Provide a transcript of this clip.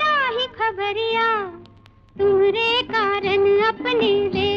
ना ही खबरिया। तुम्हारे कारण अपने दे